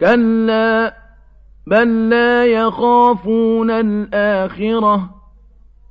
كَلَّا بَل لَّا يَخَافُونَ الْآخِرَةَ